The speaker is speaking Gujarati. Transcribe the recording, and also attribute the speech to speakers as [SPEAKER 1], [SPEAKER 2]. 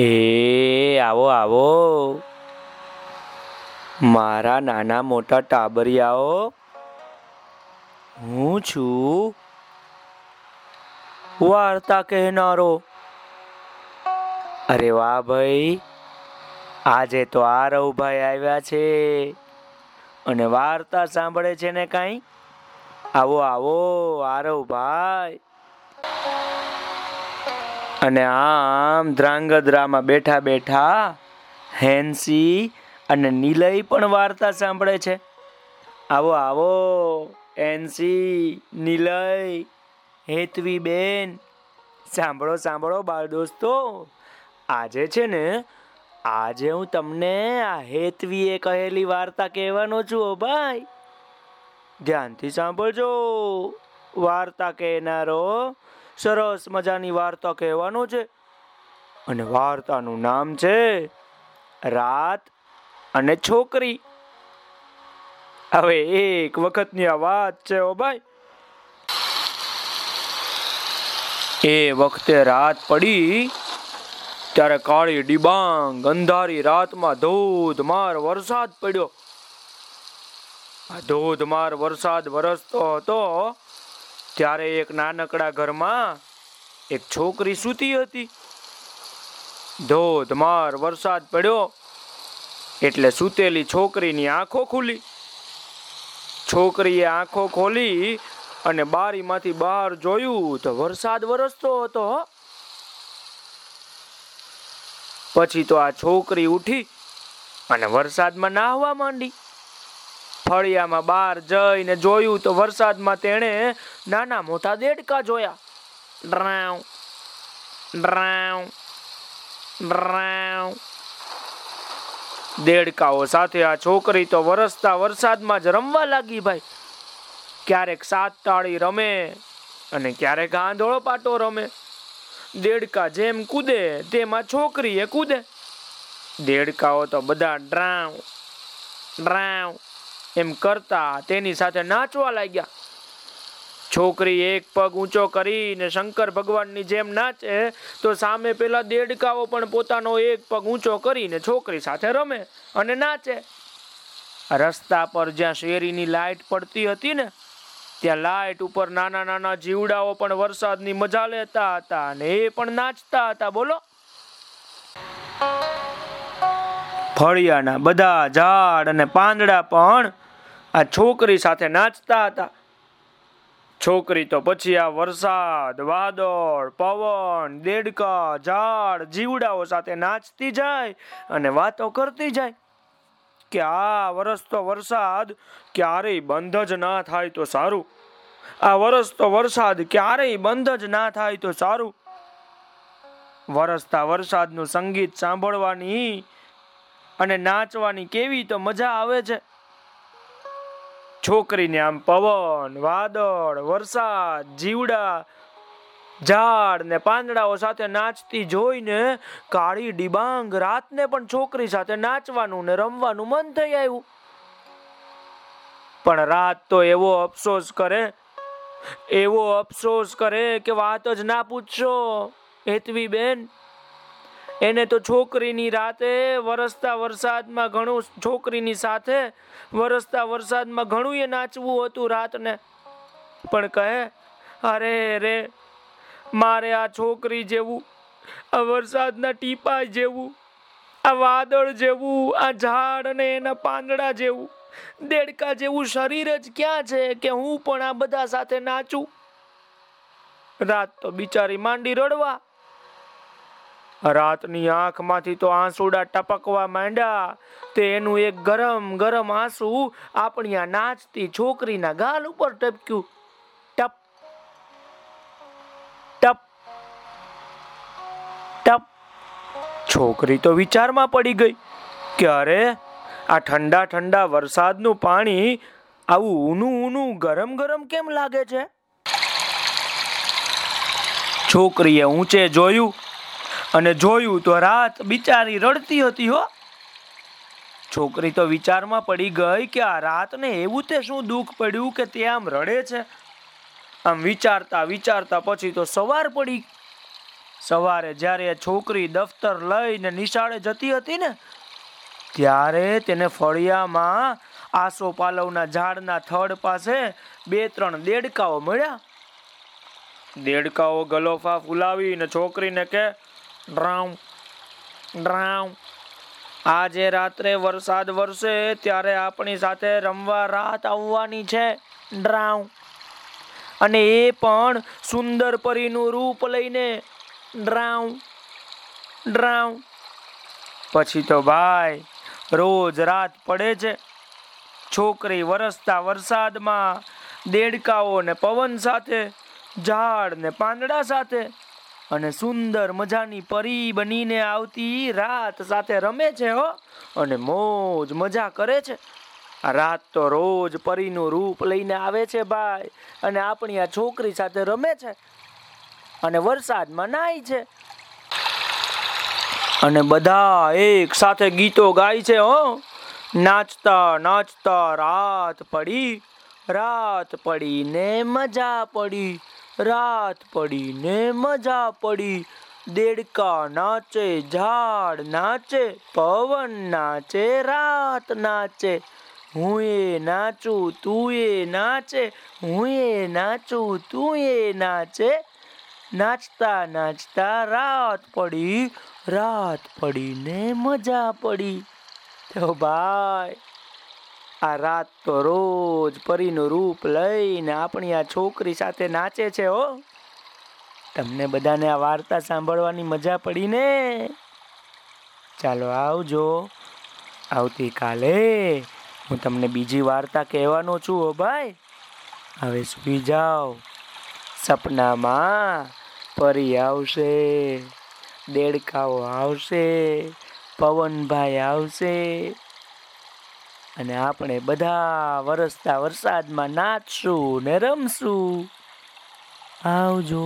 [SPEAKER 1] એ આવો આવો. મારા નાના મોટા ટાબરિયાઓ, હું છું. વાર્તા કહેનારો. અરે વાહ ભાઈ, આજે તો આ રવભાઈ આવ્યા છે. અને વાર્તા સાંભળે છે ને કાંઈ? આવો આવો આરવભાઈ અને આમ ધ્રાંગધ્રામાં બેઠા બેઠા હેન્સી અને નિલય પણ વાર્તા સાંભળે છે. આવો આવો, હેન્સી, નિલય હેતવી બેન સાંભળો સાંભળો બાળ દોસ્તો, આજે છે ને, આજે હું તમને આ હેતવીએ કહેલી વાર્તા કહેવાનો છું ભાઈ. ધ્યાનથી સાંભળજો, વાર્તા કહેનારો સરસ મજાની વાર્તા કહેવાનો છે. અને વાર્તાનું નામ છે રાત અને છોકરી. હવે એક વખતની આ વાત છે ઓ ભાઈ. એ વખતે રાત પડી ત્યારે કાળી ડિબાંગ અંધારી રાતમાં ધોધમાર વરસાદ પડ્યો. આ ધોધમાર વરસાદ વરસતો હતો ત્યારે એક નાનકડા ઘરમાં એક છોકરી સૂતી હતી. ધોધમાર વરસાદ પડ્યો એટલે સૂતેલી છોકરીની આંખો ખુલી. છોકરીએ આંખો ખોલી અને બારીમાંથી બહાર જોયું તો વરસાદ વરસતો હતો. પછી તો આ છોકરી ઉઠી અને વરસાદમાં નાહવા માંડી. ફળિયામાં બહાર જઈને જોયું તો વરસાદમાં તેણે નાના મોટા દેડકા જોયા. ડ્રાવ ડ્રાવ ડ્રાવ દેડકાઓ સાથે આ છોકરી તો વરસતા વરસાદમાં જ રમવા લાગી ભાઈ. ક્યારેક સાત તાળી રમે અને ક્યારેક આંધળો પાટો રમે. દેડકા જેમ કૂદે તેમાં છોકરીએ કૂદે. દેડકાઓ તો બધા ડ્રાવ ડ્રાવ એમ કરતા તેની સાથે નાચવા લાગ્યા. છોકરી એક પગ ઊંચો કરીને શંકર ભગવાનની જેમ નાચે, તો સામે પેલા દેડકાઓ પણ પોતાનો એક પગ ઊંચો કરીને છોકરી સાથે રમે અને નાચે. રસ્તા પર જ્યાં શેરીની લાઈટ પડતી હતી ને, ત્યાં લાઈટ ઉપર નાના નાના જીવડાઓ પણ વરસાદની મજા લેતા હતા અને એ પણ નાચતા હતા. બોલો. ફળિયાના બધા ઝાડ અને પાંદડા પણ આ છોકરી સાથે નાચતા હતા. છોકરી તો પછી આ વરસાદ, વાદળ, પવન, દેડકા, ઝાડ, જીવડાઓ સાથે નાચતી જાય અને વાતો કરતી જાય કે આ વરસ તો વરસાદ ક્યારેય બંધ જ ના થાય તો સારું. આ વરસ તો વરસાદ ક્યારેય બંધ જ ના થાય તો સારું. વરસતા વરસાદનું સંગીત સાંભળવાની અને નાચવાની કેવી તો મજા આવે છે. છોકરીને આમ પવન, વાદળ, વરસાદ, જીવડા, ઝાડ ને પાંદડાઓ સાથે નાચતી જોઈને કાળી ડિબાંગ રાતને પણ છોકરી સાથે નાચવાનું ને રમવાનું મન થઈ આવ્યું. પણ રાત તો એવો અફસોસ કરે, એવો અફસોસ કરે કે વાત જ ના પૂછશો હેતવી બેન. એને તો છોકરીની રાતે વરસતા વરસાદમાં ઘણું છોકરીની સાથે વરસતા વરસાદમાં ઘણું એ નાચવું હતું રાતને. પણ કહે, અરે રે, મારે આ છોકરી જેવું, આ વરસાદના ટીપા જેવું, આ વાદળ જેવું, આ ઝાડ અને એના પાંદડા જેવું, દેડકા જેવું શરીર જ ક્યાં છે કે હું પણ આ બધા સાથે નાચું? રાત તો બિચારી માંડી રડવા રાતની આંખમાંથી તો આંસુડા ટપકવા માંડ્યા. તે એનું એક ગરમ ગરમ આંસુ આપણી આ નાચતી છોકરીના ગાલ ઉપર ટપક્યું. ટપ ટપ ટપ. છોકરી તો વિચારમાં પડી ગઈ કે અરે, આ ઠંડા ઠંડા વરસાદનું પાણી આવું ઊનું ઊનું, ગરમ ગરમ કેમ લાગે છે? છોકરીએ ઊંચે જોયું. અને જોયું તો રાત બિચારી રડતી હતી હો. છોકરી તો વિચારમાં પડી ગઈ કે આ રાતને એવું તે શું દુઃખ પડ્યું કે તે આમ રડે છે? આમ વિચારતા વિચારતા પછી તો સવાર પડી. સવારે જ્યારે છોકરી દફતર લઈને નિશાળે જતી હતી ને, ત્યારે તેને ફળિયામાં આસો પાલવના ઝાડના થડ પાસે બે ત્રણ દેડકાઓ મળ્યા. દેડકાઓ ગલોફા ફુલાવીને છોકરીને કે ડ્રાઉં ડ્રાઉં આજે રાત્રે વરસાદ વરસે ત્યારે આપણી સાથે રમવા રાત આવવાની છે. ડ્રાઉં અને એ પણ સુંદર પરીનું રૂપ લઈને. ડ્રાઉં ડ્રાઉં પછી તો ભાઈ, રોજ રાત પડે છે. છોકરી વરસતા વરસાદમાં દેડકાઓ ને પવન સાથે ઝાડ ને પાંદડા સાથે અને સુંદર મજાની પરી બનીને આવતી રાત સાથે રમે છે, હો. અને મોજ મજા કરે છે. આ રાત તો રોજ પરીનું રૂપ લઈને આવે છે, ભાઈ. અને આપણી આ છોકરી સાથે રમે છે. અને વરસાદમાં નાય છે. અને બધા એક સાથે ગીતો ગાય છે, હો. નાચતા નાચતા રાત પડી, રાત પડીને મજા પડી. રાત પડીને મજા પડી. દેડકા નાચે, ઝાડ નાચે, પવન નાચે, રાત નાચે. હું એ નાચું, તું એ નાચે, હું એ નાચું, તું એ નાચે. નાચતા નાચતા રાત પડી, રાત પડીને મજા પડી. તો ભાઈ. આ રાત તો રોજ પરીનું રૂપ લઈને આપણી આ છોકરી સાથે નાચે છે, હો. તમને બધાને આ વાર્તા સાંભળવાની મજા પડી ને? ચાલો આવજો. આવતીકાલે હું તમને બીજી વાર્તા કહેવાનો છું, હો ભાઈ. હવે સુઈ જાઓ. સપનામાં પરી આવશે, દેડકાઓ આવશે, પવનભાઈ આવશે અને આપણે બધા વરસતા વરસાદમાં નાચશું ને રમશું. આવજો.